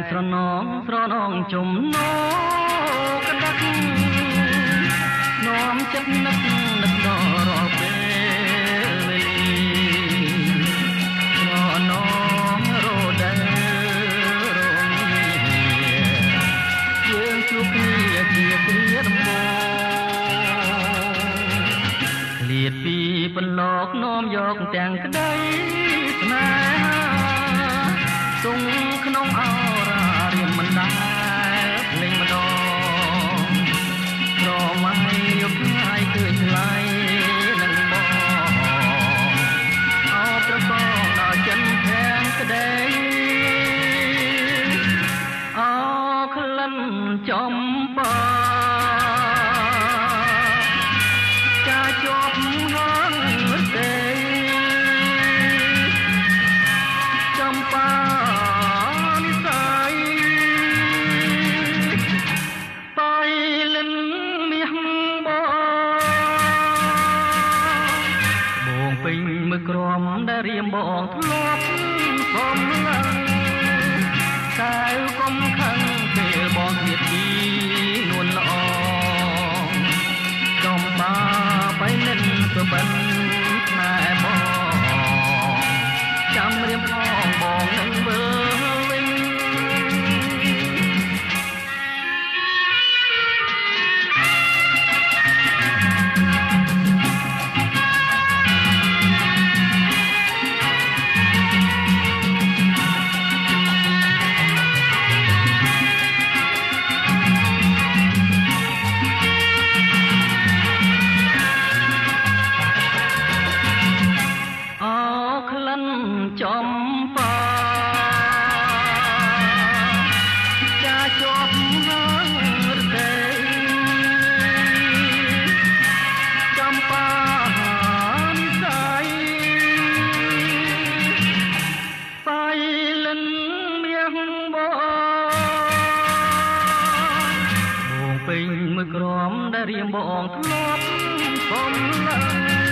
នងស្រនងជំនោក្តាក់នាំចិត្តនឹកនឹកដល់រាល់ពេលវេលាស្រនងរដែលរងយើងជួបគ្នាជាគ្រាដំបូងឃ្លាតពីបន្លកនាំយកទាំងក្តីស្នេហាទុំក្នុងអ តែកុំខឹងពេលបងទៀតពី នក៏ នចំបាចាជាប់ហាងរទេចំបានិស័យបៃលិនមាសបងបងពេញមួយក្រមដែលរៀមបងធ្លាប់សំឡឹង